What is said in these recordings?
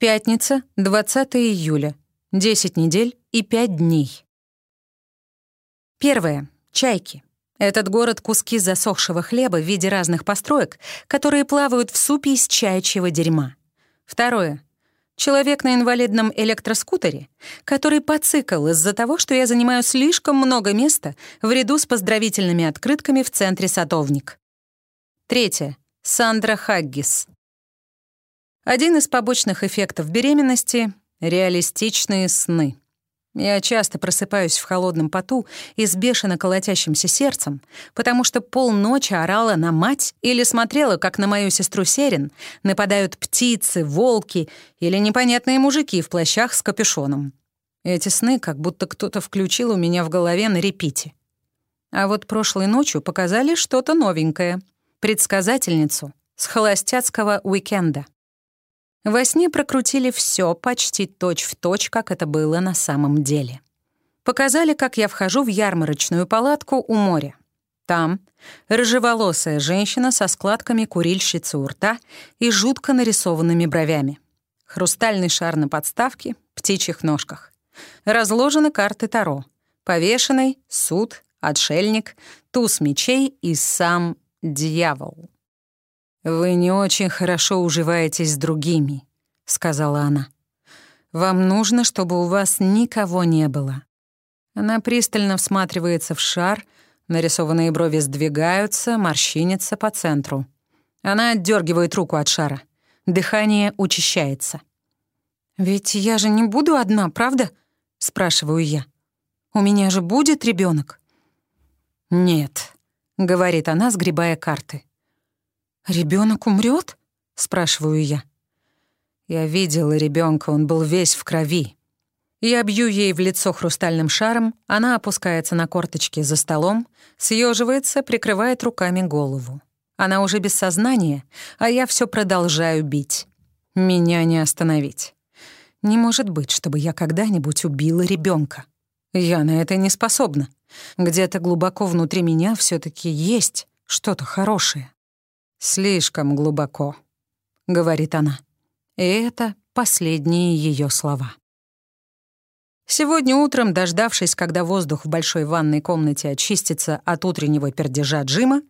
Пятница, 20 июля. 10 недель и 5 дней. Первое. Чайки. Этот город — куски засохшего хлеба в виде разных построек, которые плавают в супе из чайчьего дерьма. Второе. Человек на инвалидном электроскутере, который поцикал из-за того, что я занимаю слишком много места в ряду с поздравительными открытками в центре «Садовник». Третье. Сандра Хаггис. Один из побочных эффектов беременности — реалистичные сны. Я часто просыпаюсь в холодном поту и с бешено колотящимся сердцем, потому что полночи орала на мать или смотрела, как на мою сестру Серин нападают птицы, волки или непонятные мужики в плащах с капюшоном. Эти сны как будто кто-то включил у меня в голове на репите. А вот прошлой ночью показали что-то новенькое — предсказательницу с холостяцкого уикенда. Во сне прокрутили все почти точь-в-точь, точь, как это было на самом деле. Показали, как я вхожу в ярмарочную палатку у моря. Там рыжеволосая женщина со складками курильщицы у рта и жутко нарисованными бровями. Хрустальный шар на подставке, птичьих ножках. Разложены карты Таро. Повешенный, суд, отшельник, туз мечей и сам дьявол. «Вы не очень хорошо уживаетесь с другими», — сказала она. «Вам нужно, чтобы у вас никого не было». Она пристально всматривается в шар, нарисованные брови сдвигаются, морщинятся по центру. Она отдергивает руку от шара. Дыхание учащается. «Ведь я же не буду одна, правда?» — спрашиваю я. «У меня же будет ребенок. «Нет», — говорит она, сгребая карты. Ребенок умрет? спрашиваю я. Я видела ребенка, он был весь в крови. Я бью ей в лицо хрустальным шаром, она опускается на корточки за столом, съеживается, прикрывает руками голову. Она уже без сознания, а я все продолжаю бить. Меня не остановить. Не может быть, чтобы я когда-нибудь убила ребенка. Я на это не способна. Где-то глубоко внутри меня все таки есть что-то хорошее. «Слишком глубоко», — говорит она. И это последние ее слова. Сегодня утром, дождавшись, когда воздух в большой ванной комнате очистится от утреннего пердежа Джима,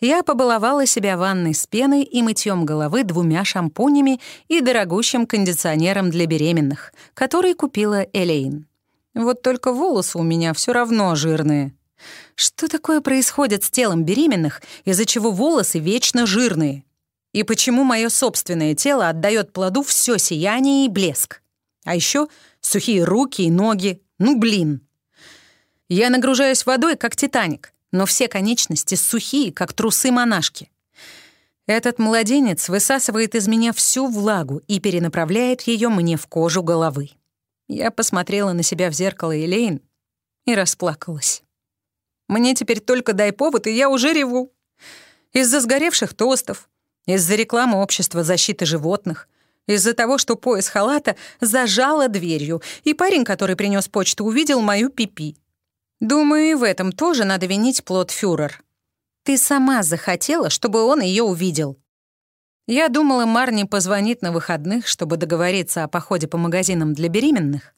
я побаловала себя ванной с пеной и мытьем головы двумя шампунями и дорогущим кондиционером для беременных, который купила Элейн. Вот только волосы у меня все равно жирные. Что такое происходит с телом беременных, из-за чего волосы вечно жирные? И почему мое собственное тело отдает плоду все сияние и блеск? А еще сухие руки и ноги. Ну, блин. Я нагружаюсь водой, как Титаник, но все конечности сухие, как трусы монашки. Этот младенец высасывает из меня всю влагу и перенаправляет ее мне в кожу головы. Я посмотрела на себя в зеркало Элейн и расплакалась. Мне теперь только дай повод, и я уже реву. Из-за сгоревших тостов, из-за рекламы общества защиты животных, из-за того, что пояс халата зажало дверью, и парень, который принес почту, увидел мою пипи. Думаю, и в этом тоже надо винить плод фюрер. Ты сама захотела, чтобы он ее увидел. Я думала, Марни позвонит на выходных, чтобы договориться о походе по магазинам для беременных.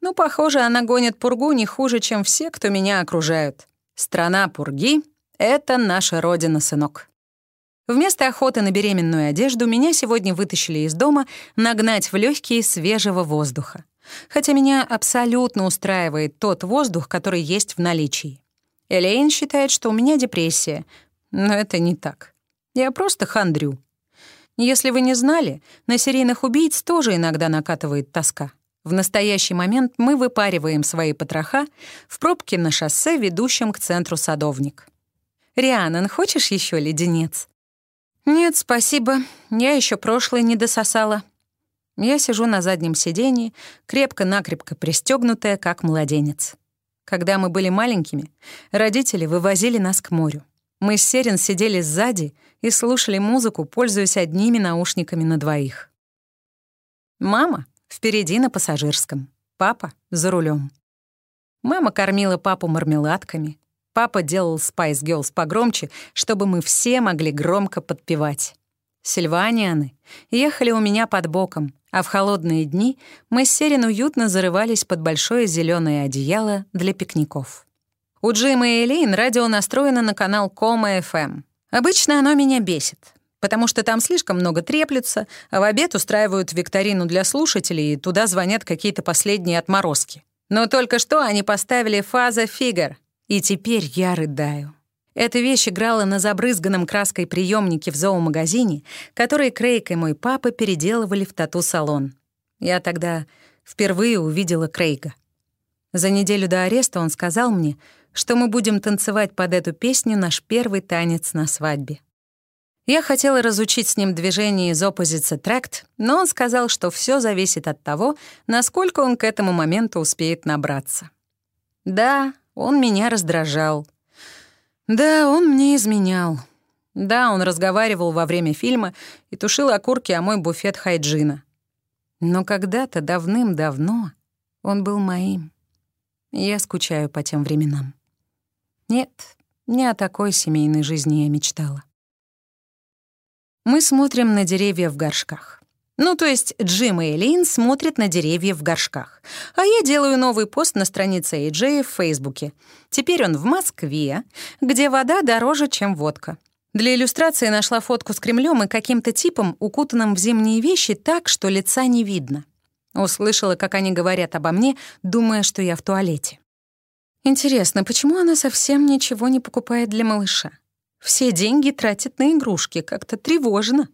Но, похоже, она гонит пургу не хуже, чем все, кто меня окружают. Страна Пурги — это наша родина, сынок. Вместо охоты на беременную одежду меня сегодня вытащили из дома нагнать в легкие свежего воздуха. Хотя меня абсолютно устраивает тот воздух, который есть в наличии. Элейн считает, что у меня депрессия, но это не так. Я просто хандрю. Если вы не знали, на серийных убийц тоже иногда накатывает тоска. В настоящий момент мы выпариваем свои потроха в пробке на шоссе, ведущем к центру Садовник. «Рианан, хочешь еще леденец?» «Нет, спасибо. Я еще прошлый не дососала». Я сижу на заднем сидении, крепко-накрепко пристегнутая, как младенец. Когда мы были маленькими, родители вывозили нас к морю. Мы с Серин сидели сзади и слушали музыку, пользуясь одними наушниками на двоих. Мама, Впереди на пассажирском. Папа за рулем. Мама кормила папу мармеладками. Папа делал Spice Girls погромче, чтобы мы все могли громко подпевать. Сильванианы ехали у меня под боком, А в холодные дни мы с Серин уютно зарывались под большое зеленое одеяло для пикников. У Джима и Элейн радио настроено на канал Кома FM. Обычно оно меня бесит, потому что там слишком много треплются, а в обед устраивают викторину для слушателей, и туда звонят какие-то последние отморозки. Но только что они поставили фаза фигар, и теперь я рыдаю. Эта вещь играла на забрызганном краской приемнике в зоомагазине, который Крейг и мой папа переделывали в тату-салон. Я тогда впервые увидела Крейга. За неделю до ареста он сказал мне, что мы будем танцевать под эту песню наш первый танец на свадьбе. Я хотела разучить с ним движение из Opposite Tract, но он сказал, что все зависит от того, насколько он к этому моменту успеет набраться. Да, он меня раздражал. Да, он мне изменял. Да, он разговаривал во время фильма и тушил окурки о мой буфет хайджина. Но когда-то давным-давно он был моим. Я скучаю по тем временам. Нет, не о такой семейной жизни я мечтала. Мы смотрим на деревья в горшках. Ну, то есть Джим и Элейн смотрят на деревья в горшках. А я делаю новый пост на странице AJ в Фейсбуке. Теперь он в Москве, где вода дороже, чем водка. Для иллюстрации нашла фотку с Кремлем и каким-то типом, укутанным в зимние вещи так, что лица не видно. Услышала, как они говорят обо мне, думая, что я в туалете. Интересно, почему она совсем ничего не покупает для малыша? Все деньги тратит на игрушки, как-то тревожно.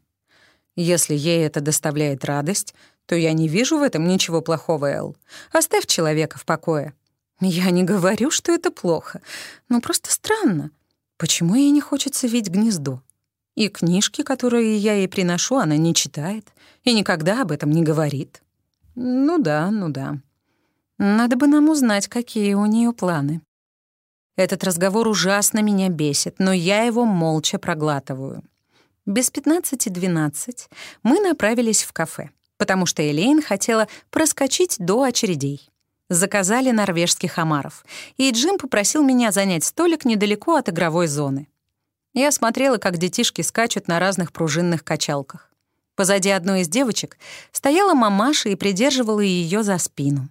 Если ей это доставляет радость, то я не вижу в этом ничего плохого, Эл. Оставь человека в покое. Я не говорю, что это плохо, но просто странно. Почему ей не хочется видеть гнездо? И книжки, которые я ей приношу, она не читает и никогда об этом не говорит. Ну да, ну да. Надо бы нам узнать, какие у нее планы. Этот разговор ужасно меня бесит, но я его молча проглатываю. Без 15-12 мы направились в кафе, потому что Элейн хотела проскочить до очередей. Заказали норвежских омаров, и Джим попросил меня занять столик недалеко от игровой зоны. Я смотрела, как детишки скачут на разных пружинных качалках. Позади одной из девочек стояла мамаша и придерживала ее за спину.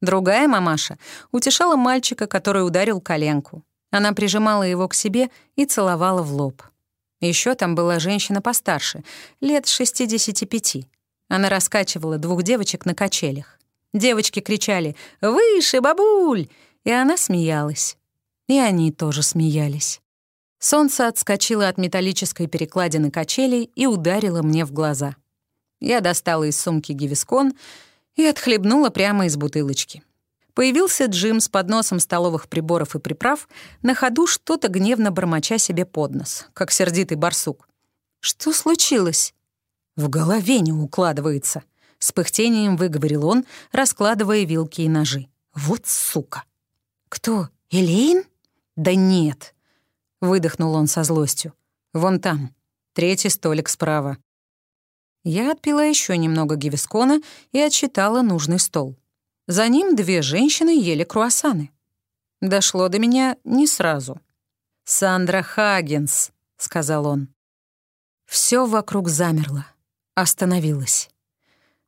Другая мамаша утешала мальчика, который ударил коленку. Она прижимала его к себе и целовала в лоб. Еще там была женщина постарше, лет 65. Она раскачивала двух девочек на качелях. Девочки кричали «Выше, бабуль!» И она смеялась. И они тоже смеялись. Солнце отскочило от металлической перекладины качелей и ударило мне в глаза. Я достала из сумки гивискон — и отхлебнула прямо из бутылочки. Появился Джим с подносом столовых приборов и приправ, на ходу что-то гневно бормоча себе под нос, как сердитый барсук. «Что случилось?» «В голове не укладывается», — с пыхтением выговорил он, раскладывая вилки и ножи. «Вот сука!» «Кто, Элейн?» «Да нет», — выдохнул он со злостью. «Вон там, третий столик справа. Я отпила еще немного гивискона и отсчитала нужный стол. За ним две женщины ели круассаны. Дошло до меня не сразу. «Сандра Хагенс», — сказал он. Все вокруг замерло, остановилось.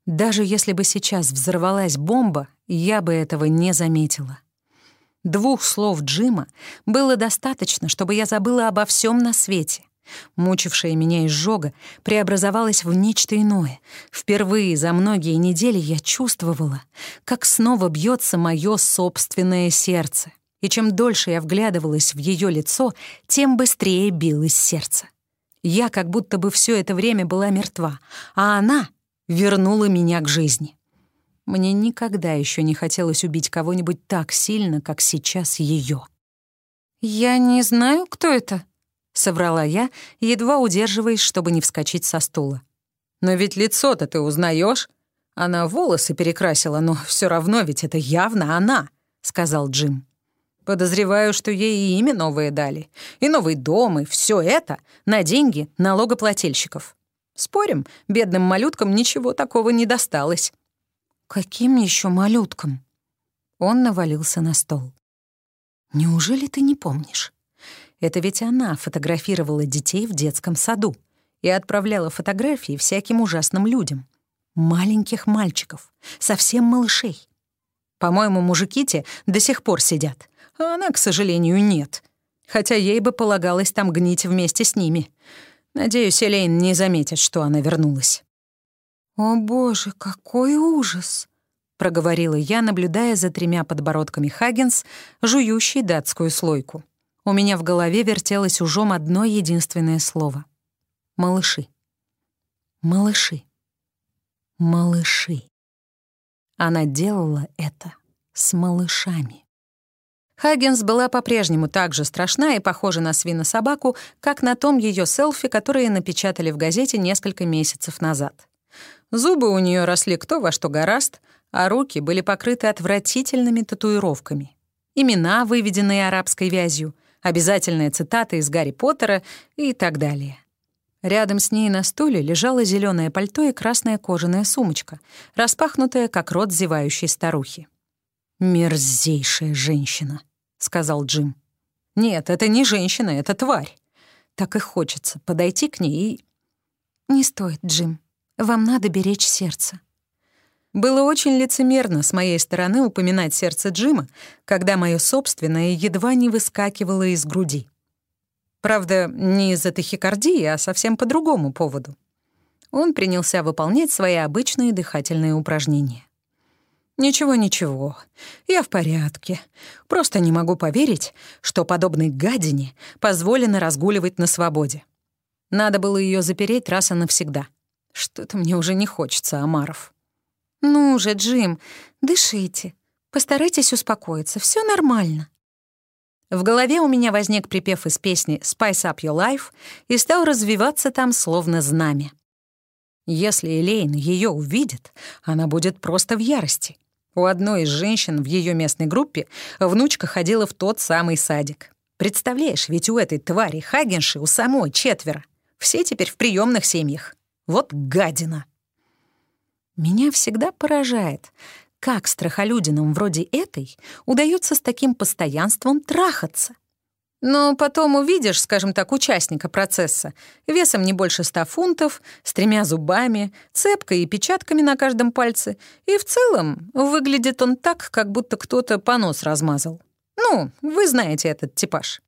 Даже если бы сейчас взорвалась бомба, я бы этого не заметила. Двух слов Джима было достаточно, чтобы я забыла обо всем на свете — Мучившая меня изжога преобразовалась в нечто иное. Впервые за многие недели я чувствовала, как снова бьется мое собственное сердце. И чем дольше я вглядывалась в ее лицо, тем быстрее билось сердце. Я как будто бы все это время была мертва, а она вернула меня к жизни. Мне никогда еще не хотелось убить кого-нибудь так сильно, как сейчас ее. «Я не знаю, кто это», — соврала я, едва удерживаясь, чтобы не вскочить со стула. «Но ведь лицо-то ты узнаешь. Она волосы перекрасила, но все равно ведь это явно она», — сказал Джим. «Подозреваю, что ей и имя новое дали, и новый дом, и все это на деньги налогоплательщиков. Спорим, бедным малюткам ничего такого не досталось». «Каким еще малюткам?» Он навалился на стол. «Неужели ты не помнишь? Это ведь она фотографировала детей в детском саду и отправляла фотографии всяким ужасным людям. Маленьких мальчиков, совсем малышей. По-моему, мужики те до сих пор сидят, а она, к сожалению, нет. Хотя ей бы полагалось там гнить вместе с ними. Надеюсь, Элейн не заметит, что она вернулась. «О боже, какой ужас!» — проговорила я, наблюдая за тремя подбородками Хаггинс, жующей датскую слойку. У меня в голове вертелось ужом одно единственное слово. Малыши. Малыши. Малыши. Она делала это с малышами. Хаггинс была по-прежнему так же страшна и похожа на свинособаку, как на том ее селфи, которые напечатали в газете несколько месяцев назад. Зубы у нее росли кто во что гораст, а руки были покрыты отвратительными татуировками. Имена, выведенные арабской вязью — обязательная цитата из Гарри Поттера и так далее. Рядом с ней на стуле лежало зеленое пальто и красная кожаная сумочка, распахнутая, как рот зевающей старухи. «Мерзейшая женщина», — сказал Джим. «Нет, это не женщина, это тварь. Так и хочется подойти к ней и...» «Не стоит, Джим. Вам надо беречь сердце. Было очень лицемерно с моей стороны упоминать сердце Джима, когда мое собственное едва не выскакивало из груди. Правда, не из-за тахикардии, а совсем по другому поводу. Он принялся выполнять свои обычные дыхательные упражнения. «Ничего, ничего, я в порядке. Просто не могу поверить, что подобной гадине позволено разгуливать на свободе. Надо было ее запереть раз и навсегда. Что-то мне уже не хочется, Амаров». «Ну же, Джим, дышите. Постарайтесь успокоиться, все нормально». В голове у меня возник припев из песни «Spice Up Your Life» и стал развиваться там словно знамя. Если Элейн ее увидит, она будет просто в ярости. У одной из женщин в ее местной группе внучка ходила в тот самый садик. Представляешь, ведь у этой твари Хагенши у самой четверо. Все теперь в приемных семьях. Вот гадина. Меня всегда поражает, как страхолюдинам вроде этой удается с таким постоянством трахаться. Но потом увидишь, скажем так, участника процесса, весом не больше ста фунтов, с тремя зубами, цепкой и печатками на каждом пальце, и в целом выглядит он так, как будто кто-то понос размазал. Ну, вы знаете этот типаж.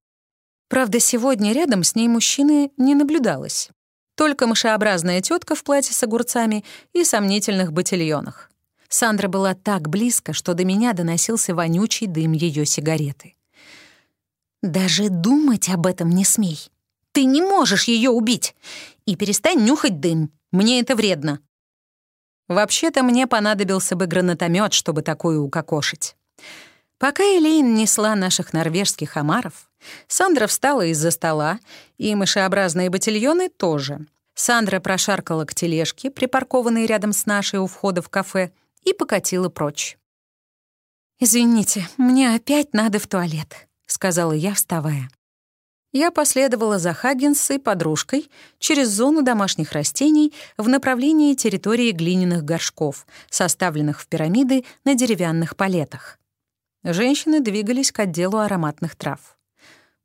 Правда, сегодня рядом с ней мужчины не наблюдалось. Только мышеобразная тетка в платье с огурцами и сомнительных ботильонах. Сандра была так близко, что до меня доносился вонючий дым ее сигареты. «Даже думать об этом не смей. Ты не можешь ее убить. И перестань нюхать дым. Мне это вредно». Вообще-то мне понадобился бы гранатомет, чтобы такую укокошить. Пока Элейн несла наших норвежских омаров, Сандра встала из-за стола, и мышеобразные батильоны тоже. Сандра прошаркала к тележке, припаркованной рядом с нашей у входа в кафе, и покатила прочь. «Извините, мне опять надо в туалет», — сказала я, вставая. Я последовала за Хаггинс и подружкой через зону домашних растений в направлении территории глиняных горшков, составленных в пирамиды на деревянных палетах. Женщины двигались к отделу ароматных трав.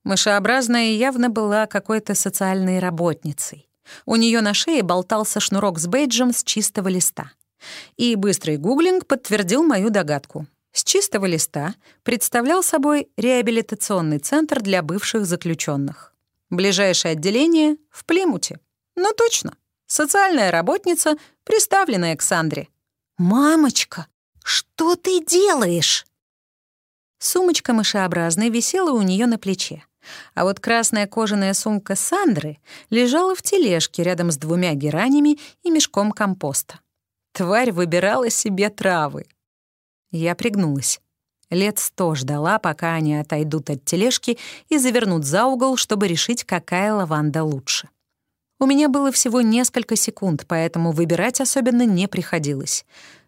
Мышеобразная явно была какой-то социальной работницей. У нее на шее болтался шнурок с бейджем с чистого листа. И быстрый гуглинг подтвердил мою догадку. С чистого листа представлял собой реабилитационный центр для бывших заключенных. Ближайшее отделение — в Плимуте. Ну точно, социальная работница, приставленная к Сандре. «Мамочка, что ты делаешь?» Сумочка мышеобразная висела у нее на плече. А вот красная кожаная сумка Сандры лежала в тележке рядом с двумя геранями и мешком компоста. Тварь выбирала себе травы. Я пригнулась. Лет сто ждала, пока они отойдут от тележки и завернут за угол, чтобы решить, какая лаванда лучше. У меня было всего несколько секунд, поэтому выбирать особенно не приходилось.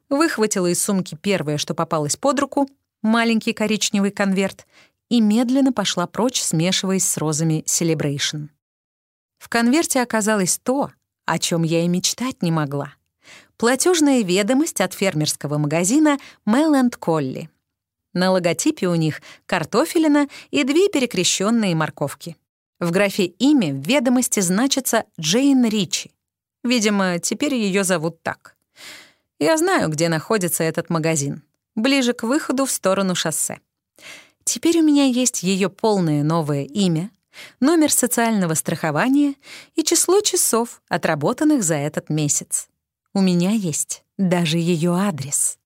Выхватила из сумки первое, что попалось под руку, маленький коричневый конверт и медленно пошла прочь, смешиваясь с розами Celebration. В конверте оказалось то, о чем я и мечтать не могла. Платежная ведомость от фермерского магазина Mel Колли. На логотипе у них картофелина и две перекрещенные морковки. В графе «Имя» в ведомости значится Джейн Ричи. Видимо, теперь ее зовут так. Я знаю, где находится этот магазин. Ближе к выходу в сторону шоссе. Теперь у меня есть ее полное новое имя, номер социального страхования и число часов, отработанных за этот месяц. У меня есть даже ее адрес.